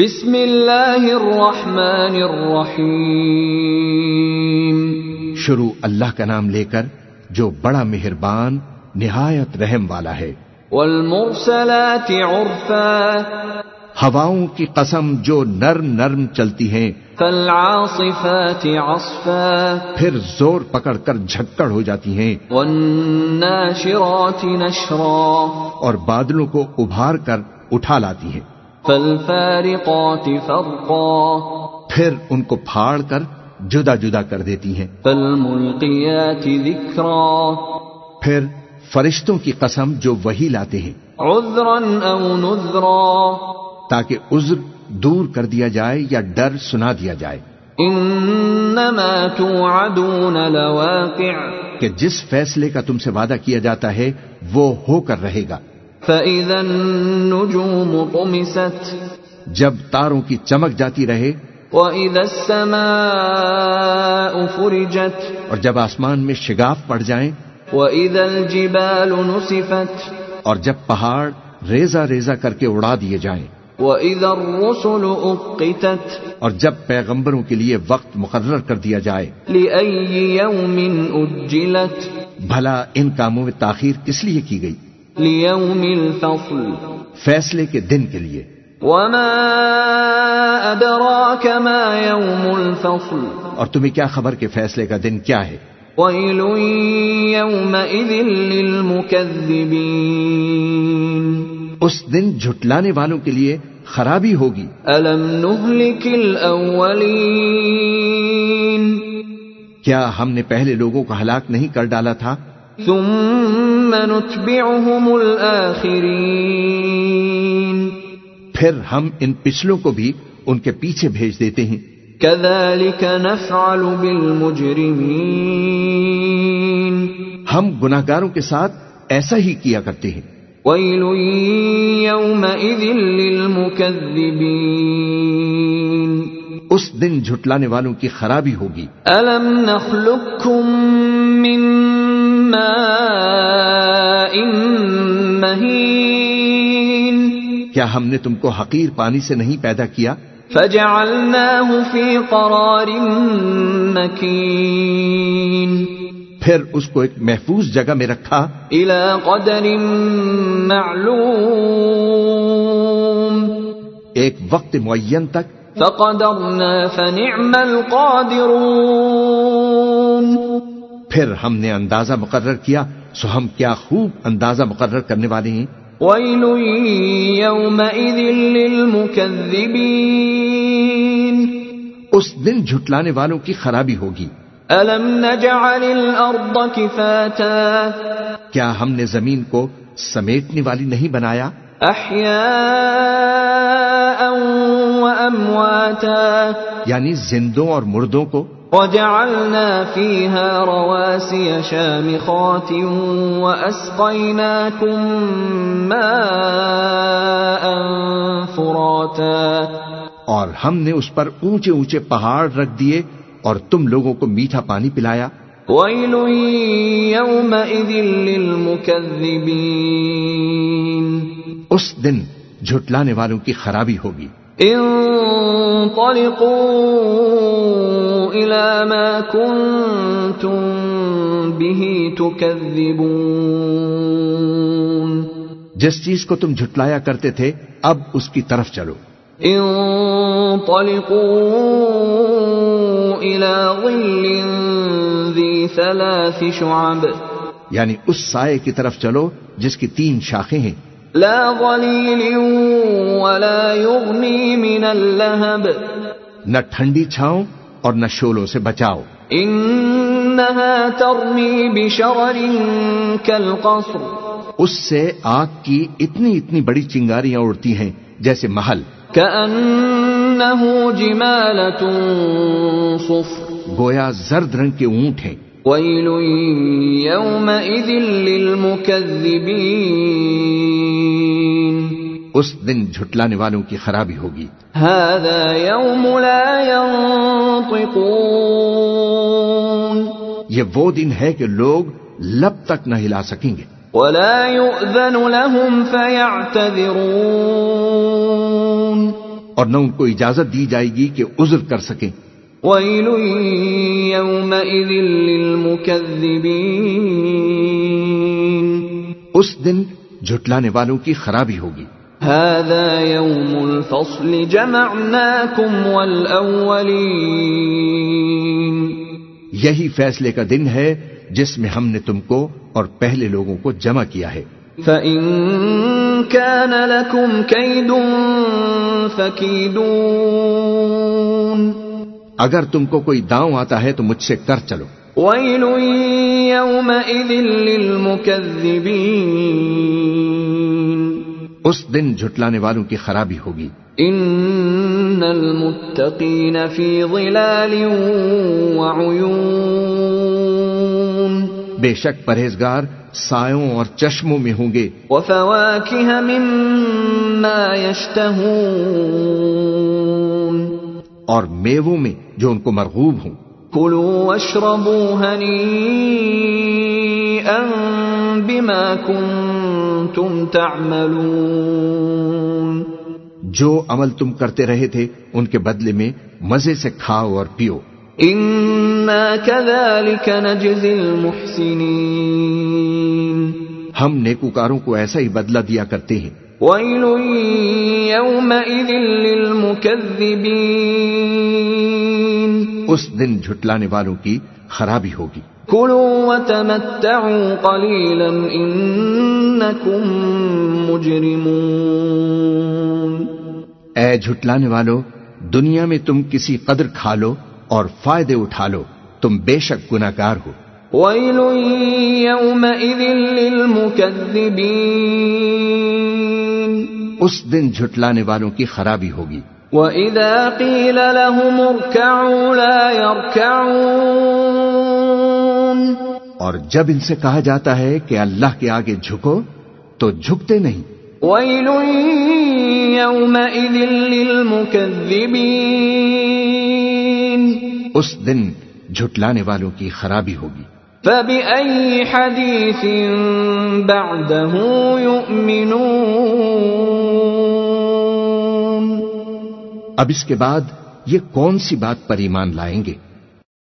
بسم اللہ الرحمن الرحیم شروع اللہ کا نام لے کر جو بڑا مہربان نہایت رحم والا ہے۔ والمرسلات عرفا ہواؤں کی قسم جو نرم نرم چلتی ہیں فالعاصفات عصفا پھر زور پکڑ کر جھکڑ ہو جاتی ہیں۔ والناشرات نشرا اور بادلوں کو ابھار کر اٹھا لاتی ہیں۔ فالفارقات فرقا پھر ان کو پھاڑ کر جدا جدا کر دیتی ہیں۔ فالملقیات ذکرا پھر فرشتوں کی قسم جو وہی لاتے ہیں۔ عذرا او نذرا تاکہ عذر دور کر دیا جائے یا ڈر سنا دیا جائے۔ انما توعدون لواقع کہ جس فیصلے کا تم سے وعدہ کیا جاتا ہے وہ ہو کر رہے گا۔ فاذا النجوم طمست جب تاروں کی چمک جاتی رہے واذا السماء فرجت اور جب آسمان میں شگاف پڑ جائیں واذا الجبال نسفت اور جب پہاڑ ریزہ ریزہ کر کے اڑا دیے جائیں واذا الرسل اقتت اور جب پیغمبروں کے لیے وقت مقرر کر دیا جائے لاي يوم اجلت بھلا ان کاموں میں تاخیر کس لیے کی گئی؟ ليوم الفصل. فیصلے کے دن کے لیے۔ وما ادراك ما يوم الفصل. اور تمہیں کیا خبر کہ فیصلے کا دن کیا ہے؟ ويل يومئذ للمكذبين. اس دن جھٹلانے والوں کے لیے خرابی ہوگی۔ ألم نهلك الأولين. کیا ہم نے پہلے لوگوں کو ہلاک نہیں کر ڈالا تھا؟ ثم نتبعهم الآخرين۔ پھر ہم ان پچھلوں کو بھی ان کے پیچھے بھیج دیتے ہیں۔ كذلك نفعل بالمجرمين۔ ہم گناہگاروں کے ساتھ ایسا ہی کیا کرتے ہیں۔ ويل يومئذ للمكذبين۔ اس دن جھٹلانے والوں کی خرابی ہوگی۔ ألم نخلقكم من کیا ہم نے تم کو حقیر پانی سے نہیں پیدا کیا؟ فجعلناه في قرار مكين. پھر اس کو ایک محفوظ جگہ میں رکھا؟ إلى قدر معلوم. ایک وقت معین تک؟ فقدرنا فنعم القادرون. پھر ہم نے اندازہ مقرر کیا سو ہم کیا خوب اندازہ مقرر کرنے والے ہیں۔ اس دن جھٹلانے والوں کی خرابی ہوگی۔ ألم نجعل الأرض كفاتا۔ کیا ہم نے زمین کو سمیٹنے والی نہیں بنایا؟ أحياء وأمواتا یعنی زندوں اور مردوں کو وجعلنا فيها رواسي شامخات وأسقيناكم ماء فراتا. اور ہم نے اس پر اونچے اونچے پہاڑ رکھ دیے اور تم لوگوں کو میٹھا پانی پلایا۔ ويل يومئذ للمكذبين. اس دن جھٹلانے والوں کی خرابی ہوگی۔ انطلقوا إلى ما كنتم به تكذبون جس چیز کو تم جھٹلایا کرتے تھے اب اس کی طرف چلو۔ انطلقوا إلى ظل ذي ثلاث شعب۔ یعنی اس سائے کی طرف چلو جس کی تین شاخیں ہیں۔ لا ظليل ولا يغني من اللهب نہ ٹھنڈی چھاؤں اور نہ شولوں سے بچاؤ۔ إنها ترمي بشرر كالقصر اس سے آگ کی اتنی اتنی بڑی چنگاریاں اڑتی ہیں جیسے محل۔ كأنه جمالة صفر. گویا زرد رنگ کے اونٹ ہیں۔ ويل يومئذ للمكذبين اس دن جھٹلانے والوں کی خرابی ہوگی۔ هذا يوم لا ينطقون۔ یہ وہ دن ہے کہ لوگ لب تک نہ ہلا سکیں گے۔ ولا يؤذن لهم فيعتذرون۔ اور نہ ان کو اجازت دی جائے گی کہ عذر کر سکیں۔ ويل يومئذ للمكذبين۔ اس دن جھٹلانے والوں کی خرابی ہوگی۔ هذا يوم الفصل جمعناكم والأولين. یہی فیصلے کا دن ہے جس میں ہم نے تم کو اور پہلے لوگوں کو جمع کیا ہے۔ فَإِن كَانَ لَكُمْ كَيْدٌ فَكِيدُونَ. اگر تم کو کوئی داؤں آتا ہے تو مجھ سے کر چلو۔ وَيْلٌ يَوْمَئِذٍ لِّلْمُكَذِّبِينَ. اس دن جھٹلانے والوں کی خرابی ہوگی۔ ان المتقین فی ظلال وعیون بے شک پرہیزگار سایوں اور چشموں میں ہوں گے۔ وفواکہ مما یشتہون اور میووں میں جو ان کو مرغوب ہوں۔ کلوا واشربوا بما کنتم تعملون۔ جو عمل تم کرتے رہے تھے ان کے بدلے میں مزے سے کھاؤ اور پیو۔ انا كذلك نجزي المحسنين۔ ہم نیکوکاروں کو ایسا ہی بدلہ دیا کرتے ہیں۔ ويل يومئذ للمكذبين۔ اس دن جھٹلانے والوں کی خرابی ہوگی۔ كلوا وتمتعوا قليلا انكم مجرمون۔ اے جھٹلانے والو دنیا میں تم کسی قدر کھا لو اور فائدے اٹھا لو تم بے شک ہو۔ ويل يومئذ للمكذبين اس دن جھٹلانے والوں کی خرابی ہوگی۔ وَإِذَا قِيلَ لَهُمُ ارْكَعُوا لَا يَرْكَعُونَ اور جب ان سے کہا جاتا ہے کہ اللہ کے آگے جھکو تو جھکتے نہیں۔ وَيْلٌ يَوْمَئِذٍ لِّلْمُكَذِّبِينَ اس دن جھٹلانے والوں کی خرابی ہوگی۔ فَبِأَيِّ حَدِيثٍ بَعْدَهُ يُؤْمِنُونَ اب اس کے بعد یہ کون سی بات پر ایمان لائیں گے؟